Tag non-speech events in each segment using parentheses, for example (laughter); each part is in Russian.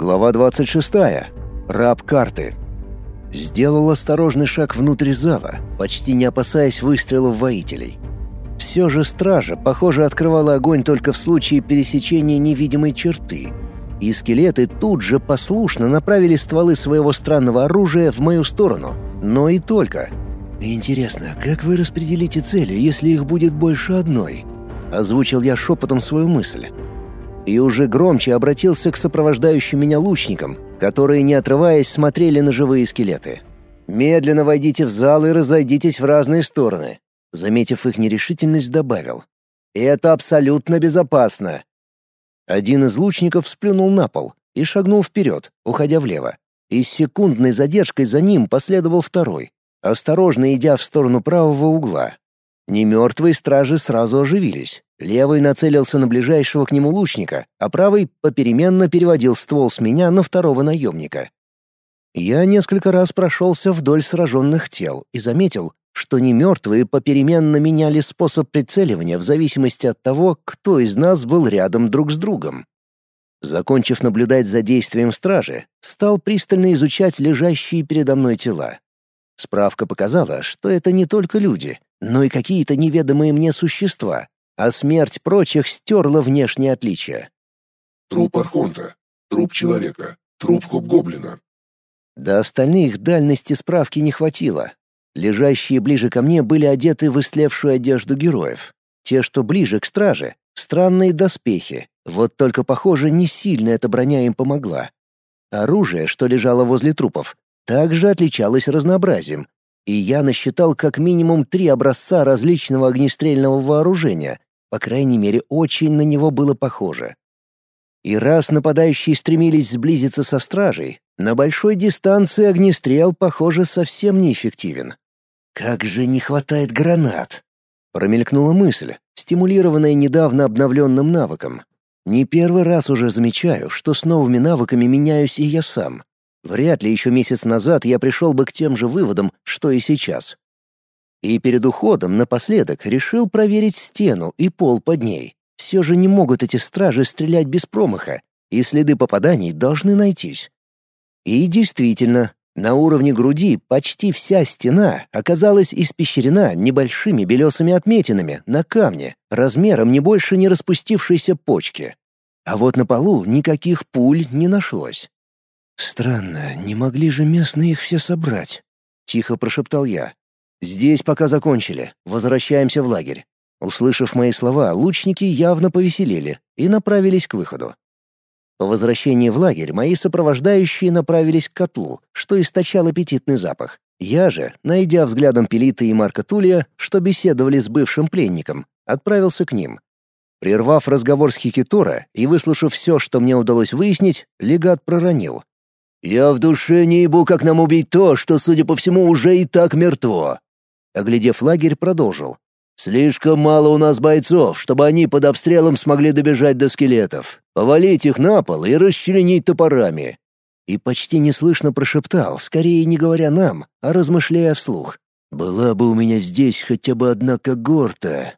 Глава 26. Раб карты. Сделал осторожный шаг внутрь зала, почти не опасаясь выстрелов воителей. Все же стража, похоже, открывала огонь только в случае пересечения невидимой черты, и скелеты тут же послушно направили стволы своего странного оружия в мою сторону, но и только. «Интересно, как вы распределите цели, если их будет больше одной?» — озвучил я шепотом свою мысль и уже громче обратился к сопровождающим меня лучникам, которые, не отрываясь, смотрели на живые скелеты. «Медленно войдите в зал и разойдитесь в разные стороны», заметив их нерешительность, добавил. «Это абсолютно безопасно». Один из лучников сплюнул на пол и шагнул вперед, уходя влево. И с секундной задержкой за ним последовал второй, осторожно идя в сторону правого угла. Немертвые стражи сразу оживились. Левый нацелился на ближайшего к нему лучника, а правый попеременно переводил ствол с меня на второго наемника. Я несколько раз прошелся вдоль сраженных тел и заметил, что немертвые попеременно меняли способ прицеливания в зависимости от того, кто из нас был рядом друг с другом. Закончив наблюдать за действием стражи, стал пристально изучать лежащие передо мной тела. Справка показала, что это не только люди, но и какие-то неведомые мне существа, а смерть прочих стерла внешние отличия. Труп Архонта, труп человека, труп хоб-гоблина. До остальных дальности справки не хватило. Лежащие ближе ко мне были одеты в истлевшую одежду героев. Те, что ближе к страже, странные доспехи. Вот только, похоже, не сильно эта броня им помогла. Оружие, что лежало возле трупов, также отличалось разнообразием, и я насчитал как минимум три образца различного огнестрельного вооружения, по крайней мере, очень на него было похоже. И раз нападающие стремились сблизиться со стражей, на большой дистанции огнестрел, похоже, совсем неэффективен. «Как же не хватает гранат!» Промелькнула мысль, стимулированная недавно обновленным навыком. Не первый раз уже замечаю, что с новыми навыками меняюсь и я сам. Вряд ли еще месяц назад я пришел бы к тем же выводам, что и сейчас. И перед уходом напоследок решил проверить стену и пол под ней. Все же не могут эти стражи стрелять без промаха, и следы попаданий должны найтись. И действительно, на уровне груди почти вся стена оказалась испещрена небольшими белесыми отметинами на камне, размером не больше не распустившейся почки. А вот на полу никаких пуль не нашлось. «Странно, не могли же местные их все собрать?» — тихо прошептал я. «Здесь пока закончили. Возвращаемся в лагерь». Услышав мои слова, лучники явно повеселели и направились к выходу. По возвращении в лагерь мои сопровождающие направились к котлу, что источал аппетитный запах. Я же, найдя взглядом Пелита и Марка Тулия, что беседовали с бывшим пленником, отправился к ним. Прервав разговор с Хикитора и выслушав все, что мне удалось выяснить, легат проронил. «Я в душе не ебу, как нам убить то, что, судя по всему, уже и так мертво». Оглядев лагерь, продолжил. «Слишком мало у нас бойцов, чтобы они под обстрелом смогли добежать до скелетов. Повалить их на пол и расчленить топорами». И почти неслышно прошептал, скорее не говоря нам, а размышляя вслух. «Была бы у меня здесь хотя бы одна когорта».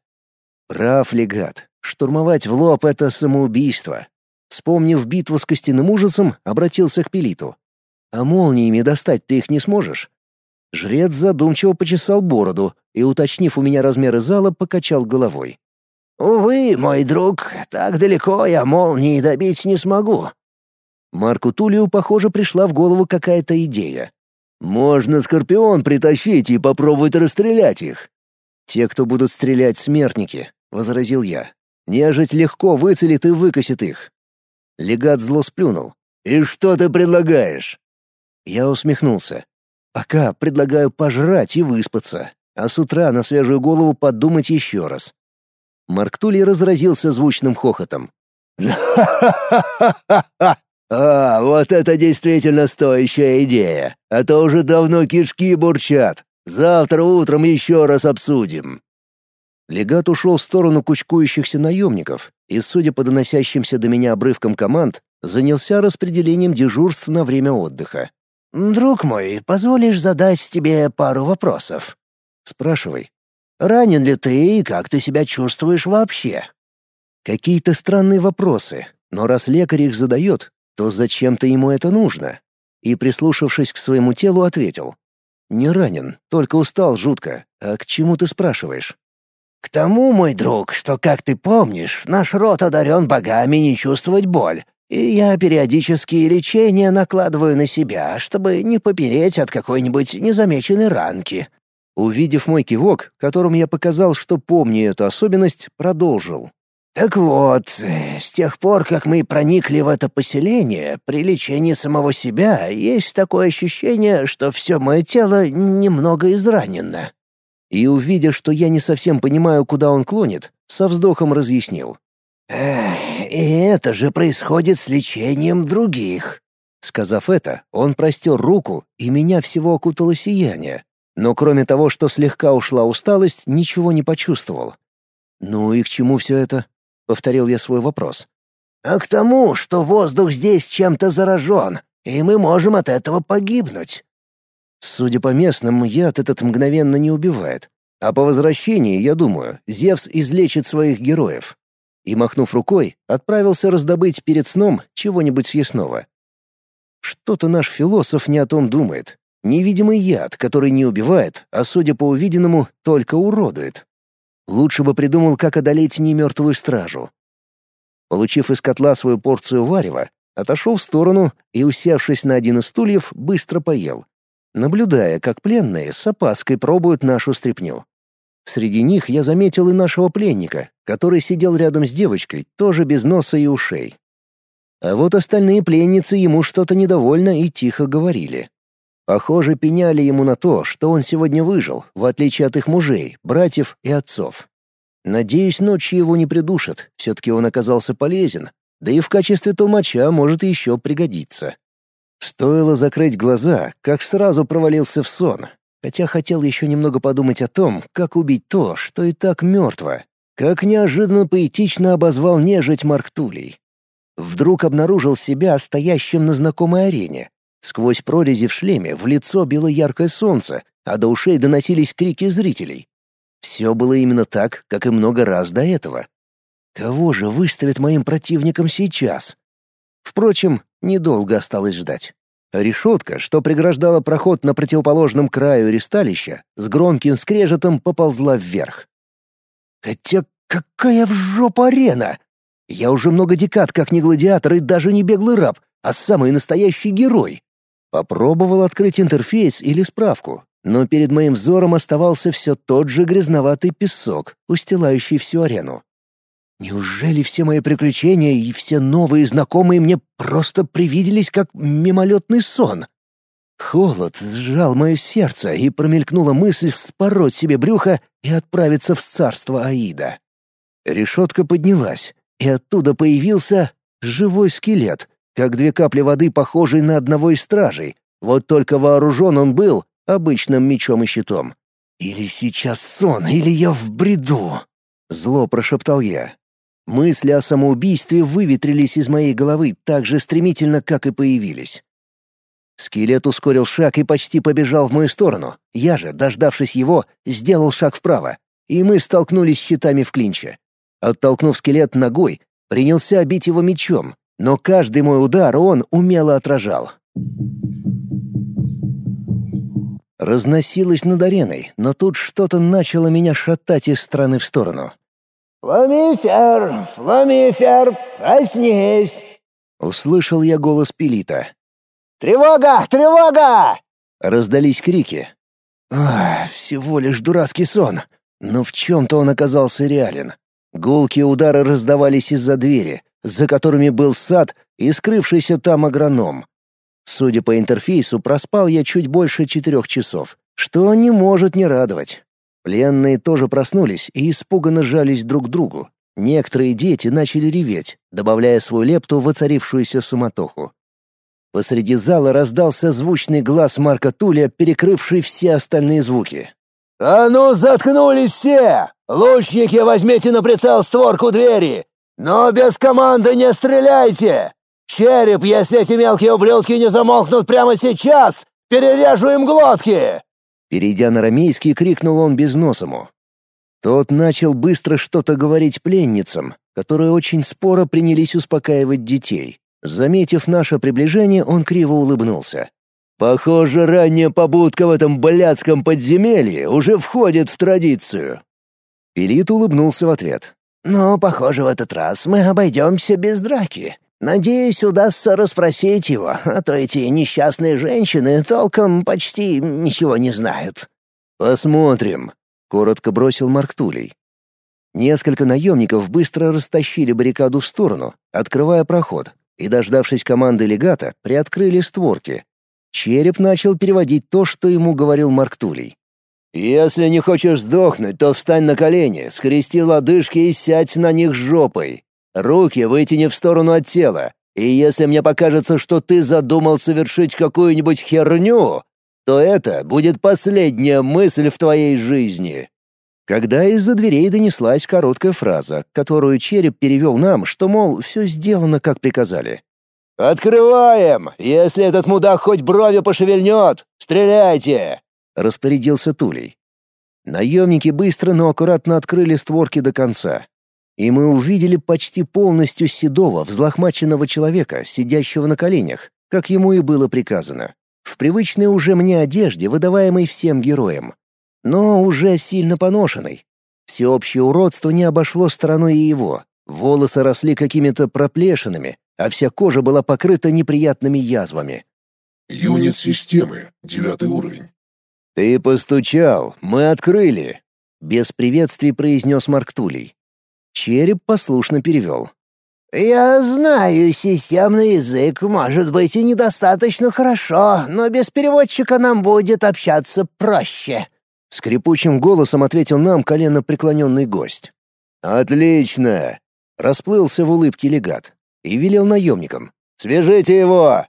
Прав легат. Штурмовать в лоб — это самоубийство. Вспомнив битву с костяным ужасом, обратился к Пелиту. «А молниями достать ты их не сможешь?» Жрец задумчиво почесал бороду и, уточнив у меня размеры зала, покачал головой. «Увы, мой друг, так далеко я молнии добить не смогу». Марку Тулию, похоже, пришла в голову какая-то идея. «Можно Скорпион притащить и попробовать расстрелять их». «Те, кто будут стрелять, смертники», — возразил я. «Нежить легко выцелит и выкосит их. Легат зло сплюнул. «И что ты предлагаешь?» Я усмехнулся. «Пока предлагаю пожрать и выспаться, а с утра на свежую голову подумать еще раз». Марк Тули разразился звучным хохотом. «А, вот это действительно стоящая идея, а то уже давно кишки бурчат. Завтра утром еще раз обсудим». Легат ушел в сторону кучкующихся наемников и, судя по доносящимся до меня обрывкам команд, занялся распределением дежурств на время отдыха. «Друг мой, позволишь задать тебе пару вопросов?» «Спрашивай». «Ранен ли ты и как ты себя чувствуешь вообще?» Какие-то странные вопросы, но раз лекарь их задает, то зачем-то ему это нужно. И, прислушавшись к своему телу, ответил. «Не ранен, только устал жутко. А к чему ты спрашиваешь?» «К тому, мой друг, что, как ты помнишь, наш род одарен богами не чувствовать боль, и я периодически лечение накладываю на себя, чтобы не помереть от какой-нибудь незамеченной ранки». Увидев мой кивок, которым я показал, что помню эту особенность, продолжил. Так вот, с тех пор, как мы проникли в это поселение, при лечении самого себя есть такое ощущение, что все мое тело немного изранено. И увидя, что я не совсем понимаю, куда он клонит, со вздохом разъяснил. Эх, и это же происходит с лечением других. Сказав это, он простер руку, и меня всего окутало сияние. Но кроме того, что слегка ушла усталость, ничего не почувствовал. Ну и к чему все это? — повторил я свой вопрос. «А к тому, что воздух здесь чем-то заражен, и мы можем от этого погибнуть». Судя по местным, яд этот мгновенно не убивает. А по возвращении, я думаю, Зевс излечит своих героев. И, махнув рукой, отправился раздобыть перед сном чего-нибудь съестного. Что-то наш философ не о том думает. Невидимый яд, который не убивает, а, судя по увиденному, только уродует. Лучше бы придумал, как одолеть немертвую стражу. Получив из котла свою порцию варева, отошел в сторону и, усевшись на один из стульев, быстро поел, наблюдая, как пленные с опаской пробуют нашу стряпню. Среди них я заметил и нашего пленника, который сидел рядом с девочкой, тоже без носа и ушей. А вот остальные пленницы ему что-то недовольно и тихо говорили. Похоже, пеняли ему на то, что он сегодня выжил, в отличие от их мужей, братьев и отцов. Надеюсь, ночью его не придушат, все-таки он оказался полезен, да и в качестве толмача может еще пригодиться. Стоило закрыть глаза, как сразу провалился в сон, хотя хотел еще немного подумать о том, как убить то, что и так мертво, как неожиданно поэтично обозвал нежить Марк Тулей. Вдруг обнаружил себя стоящим на знакомой арене, Сквозь прорези в шлеме в лицо било яркое солнце, а до ушей доносились крики зрителей. Все было именно так, как и много раз до этого. Кого же выставят моим противником сейчас? Впрочем, недолго осталось ждать. Решетка, что преграждала проход на противоположном краю ристалища, с громким скрежетом поползла вверх. Хотя какая в жопу арена! Я уже много декад как не гладиатор и даже не беглый раб, а самый настоящий герой. Попробовал открыть интерфейс или справку, но перед моим взором оставался все тот же грязноватый песок, устилающий всю арену. Неужели все мои приключения и все новые знакомые мне просто привиделись как мимолетный сон? Холод сжал мое сердце, и промелькнула мысль вспороть себе брюхо и отправиться в царство Аида. Решетка поднялась, и оттуда появился живой скелет, как две капли воды, похожие на одного из стражей. Вот только вооружен он был обычным мечом и щитом. «Или сейчас сон, или я в бреду!» — зло прошептал я. Мысли о самоубийстве выветрились из моей головы так же стремительно, как и появились. Скелет ускорил шаг и почти побежал в мою сторону. Я же, дождавшись его, сделал шаг вправо, и мы столкнулись щитами в клинче. Оттолкнув скелет ногой, принялся бить его мечом, но каждый мой удар он умело отражал. Разносилось над ареной, но тут что-то начало меня шатать из стороны в сторону. «Фламифер! Фламифер! Проснись!» Услышал я голос Пелита. «Тревога! Тревога!» Раздались крики. Ах, всего лишь дурацкий сон. Но в чем-то он оказался реален. Гулкие удары раздавались из-за двери, за которыми был сад и скрывшийся там агроном. Судя по интерфейсу, проспал я чуть больше четырех часов, что не может не радовать. Пленные тоже проснулись и испуганно жались друг к другу. Некоторые дети начали реветь, добавляя свою лепту в оцарившуюся суматоху. Посреди зала раздался звучный глаз Марка Туля, перекрывший все остальные звуки. «А ну, заткнулись все! Лучники, возьмите на прицел створку двери! «Но без команды не стреляйте! Череп, если эти мелкие ублюдки не замолкнут прямо сейчас, перережу им глотки!» Перейдя на рамейский, крикнул он безносому. Тот начал быстро что-то говорить пленницам, которые очень споро принялись успокаивать детей, Заметив наше приближение, он криво улыбнулся. «Похоже, ранняя побудка в этом блядском подземелье уже входит в традицию». Пелит улыбнулся в ответ. «Но, похоже, в этот раз мы обойдемся без драки. Надеюсь, удастся расспросить его, а то эти несчастные женщины толком почти ничего не знают». «Посмотрим», — коротко бросил Марк Тулей. Несколько наемников быстро растащили баррикаду в сторону, открывая проход, и, дождавшись команды легата, приоткрыли створки. Череп начал переводить то, что ему говорил Марк Тулей. «Если не хочешь сдохнуть, то встань на колени, скрести лодыжки и сядь на них жопой. Руки вытяни в сторону от тела, и если мне покажется, что ты задумал совершить какую-нибудь херню, то это будет последняя мысль в твоей жизни». Когда из-за дверей донеслась короткая фраза, которую череп перевел нам, что, мол, все сделано, как приказали. «Открываем! Если этот мудак хоть бровью пошевельнет, стреляйте!» — распорядился Тулей. Наемники быстро, но аккуратно открыли створки до конца. И мы увидели почти полностью седого, взлохмаченного человека, сидящего на коленях, как ему и было приказано, в привычной уже мне одежде, выдаваемой всем героям но уже сильно поношенный. Всеобщее уродство не обошло стороной и его. Волосы росли какими-то проплешинами, а вся кожа была покрыта неприятными язвами. «Юнит системы, девятый уровень». «Ты постучал, мы открыли», — без приветствий произнес Марк Тулей. Череп послушно перевел. «Я знаю, системный язык может быть и недостаточно хорошо, но без переводчика нам будет общаться проще». Скрипучим голосом ответил нам колено преклоненный гость. «Отлично!» — расплылся в улыбке легат и велел наемникам. «Свяжите его!»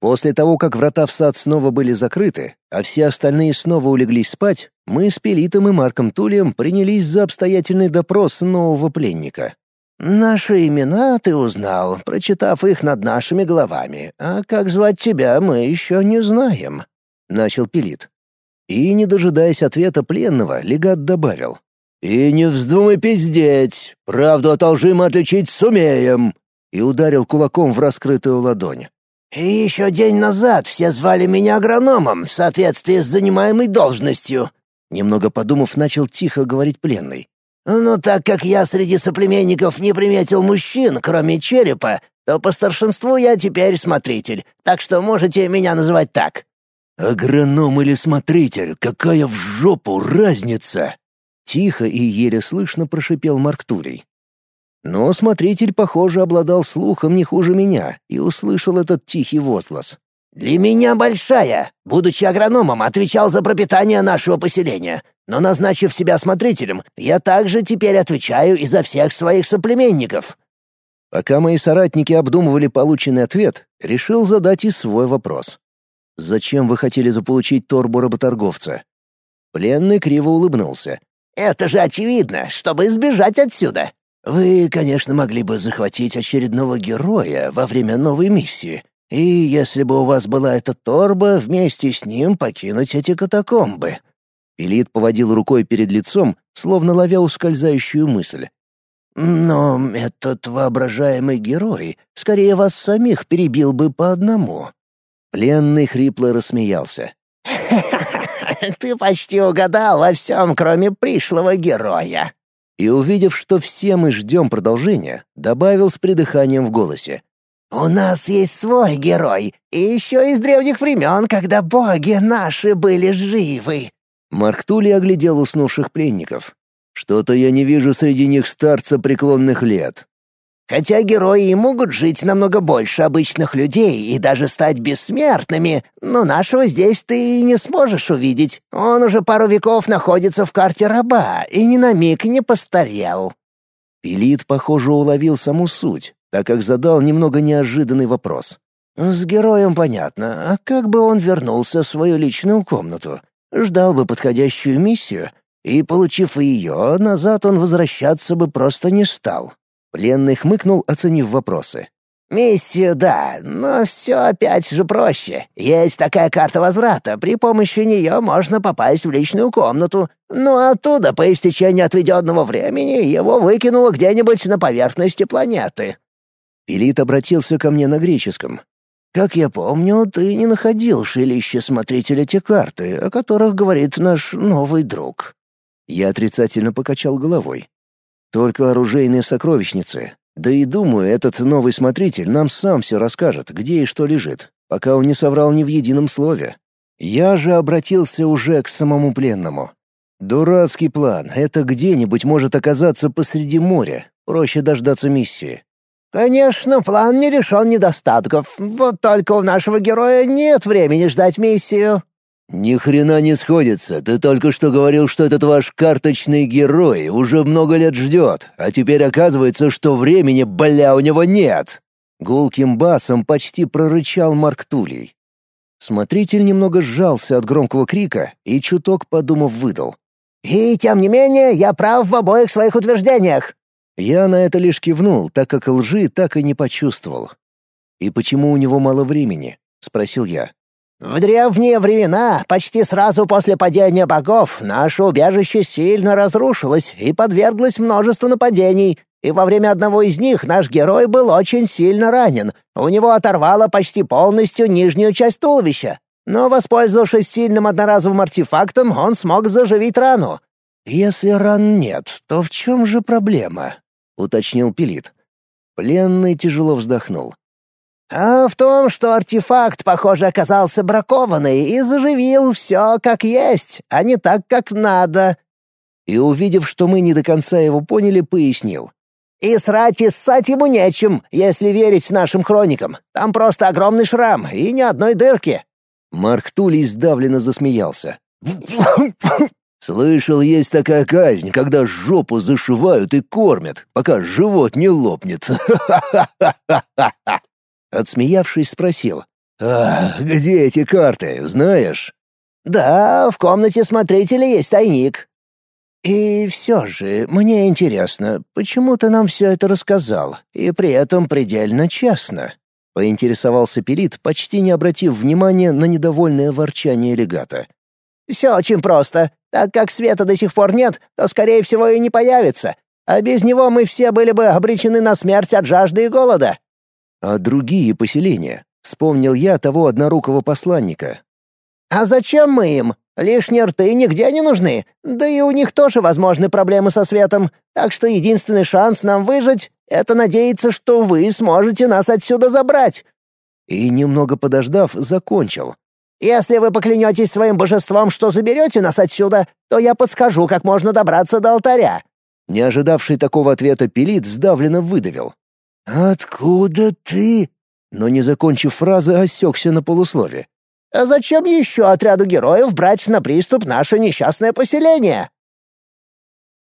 После того, как врата в сад снова были закрыты, а все остальные снова улеглись спать, мы с Пелитом и Марком Тулием принялись за обстоятельный допрос нового пленника. «Наши имена ты узнал, прочитав их над нашими головами, а как звать тебя мы еще не знаем», — начал Пелит. И, не дожидаясь ответа пленного, легат добавил. «И не вздумай пиздеть! Правду от отличить сумеем!» И ударил кулаком в раскрытую ладонь. «И еще день назад все звали меня агрономом в соответствии с занимаемой должностью», немного подумав, начал тихо говорить пленный. «Но так как я среди соплеменников не приметил мужчин, кроме черепа, то по старшинству я теперь смотритель, так что можете меня называть так». «Агроном или смотритель, какая в жопу разница?» Тихо и еле слышно прошипел Марк Тулей. Но смотритель, похоже, обладал слухом не хуже меня и услышал этот тихий возглас. «Для меня большая. Будучи агрономом, отвечал за пропитание нашего поселения. Но назначив себя смотрителем, я также теперь отвечаю и за всех своих соплеменников». Пока мои соратники обдумывали полученный ответ, решил задать и свой вопрос. Зачем вы хотели заполучить торбу работорговца?» Пленный криво улыбнулся. «Это же очевидно, чтобы избежать отсюда. Вы, конечно, могли бы захватить очередного героя во время новой миссии, и если бы у вас была эта торба, вместе с ним покинуть эти катакомбы». Пилит поводил рукой перед лицом, словно ловя ускользающую мысль. «Но этот воображаемый герой скорее вас самих перебил бы по одному. Пленный хрипло рассмеялся. (laughs) «Ты почти угадал во всем, кроме пришлого героя!» И, увидев, что все мы ждем продолжения, добавил с придыханием в голосе. «У нас есть свой герой, и еще из древних времен, когда боги наши были живы!» Марк Тули оглядел уснувших пленников. «Что-то я не вижу среди них старца преклонных лет. Хотя герои и могут жить намного больше обычных людей и даже стать бессмертными, но нашего здесь ты не сможешь увидеть. Он уже пару веков находится в карте раба и ни на миг не постарел». Пилит, похоже, уловил саму суть, так как задал немного неожиданный вопрос. «С героем понятно, а как бы он вернулся в свою личную комнату? Ждал бы подходящую миссию, и, получив ее, назад он возвращаться бы просто не стал». Пленный хмыкнул, оценив вопросы. «Миссию, да, но все опять же проще. Есть такая карта возврата, при помощи нее можно попасть в личную комнату, но оттуда по истечении отведенного времени его выкинуло где-нибудь на поверхности планеты». Пилит обратился ко мне на греческом. «Как я помню, ты не находил жилище смотрителя те карты, о которых говорит наш новый друг». Я отрицательно покачал головой. «Только оружейные сокровищницы. Да и думаю, этот новый смотритель нам сам все расскажет, где и что лежит, пока он не соврал ни в едином слове. Я же обратился уже к самому пленному. Дурацкий план. Это где-нибудь может оказаться посреди моря. Проще дождаться миссии. Конечно, план не решен недостатков. Вот только у нашего героя нет времени ждать миссию. Ни хрена не сходится. Ты только что говорил, что этот ваш карточный герой уже много лет ждет, а теперь оказывается, что времени, бля, у него нет. Гулким басом почти прорычал Марк Тулей. Смотритель немного сжался от громкого крика и чуток подумав выдал. «И тем не менее, я прав в обоих своих утверждениях. Я на это лишь кивнул, так как лжи так и не почувствовал. «И почему у него мало времени?» — спросил я. «В древние времена, почти сразу после падения богов, наше убежище сильно разрушилось и подверглось множеству нападений, и во время одного из них наш герой был очень сильно ранен. У него оторвало почти полностью нижнюю часть туловища. Но, воспользовавшись сильным одноразовым артефактом, он смог заживить рану. «Если ран нет, то в чем же проблема?» — уточнил Пилит. Пленный тяжело вздохнул. «А в том, что артефакт, похоже, оказался бракованный и заживил все как есть, а не так, как надо». И, увидев, что мы не до конца его поняли, пояснил. «И срать и ссать ему нечем, если верить нашим хроникам. Там просто огромный шрам и ни одной дырки». Марк Тулей сдавленно засмеялся. (laughs) Слышал, есть такая казнь, когда жопу зашивают и кормят, пока живот не лопнет. (laughs) Отсмеявшись, спросил. «А, где эти карты, знаешь?» «Да, в комнате смотрителя есть тайник». «И все же, мне интересно, почему ты нам все это рассказал, и при этом предельно честно?» — поинтересовался Пелит, почти не обратив внимания на недовольное ворчание легата. «Все очень просто. Так как света до сих пор нет, то, скорее всего, и не появится. А без него мы все были бы обречены на смерть от жажды и голода». «А другие поселения?» — вспомнил я того однорукого посланника. «А зачем мы им? Лишние рты нигде не нужны. Да и у них тоже возможны проблемы со светом. Так что единственный шанс нам выжить — это надеяться, что вы сможете нас отсюда забрать». И, немного подождав, закончил. Если вы поклянетесь своим божеством, что заберете нас отсюда, то я подскажу, как можно добраться до алтаря». Не ожидавший такого ответа Пелит сдавленно выдавил. «Откуда ты?» Но, не закончив фразы, осекся на полуслове. «А зачем еще отряду героев брать на приступ наше несчастное поселение?»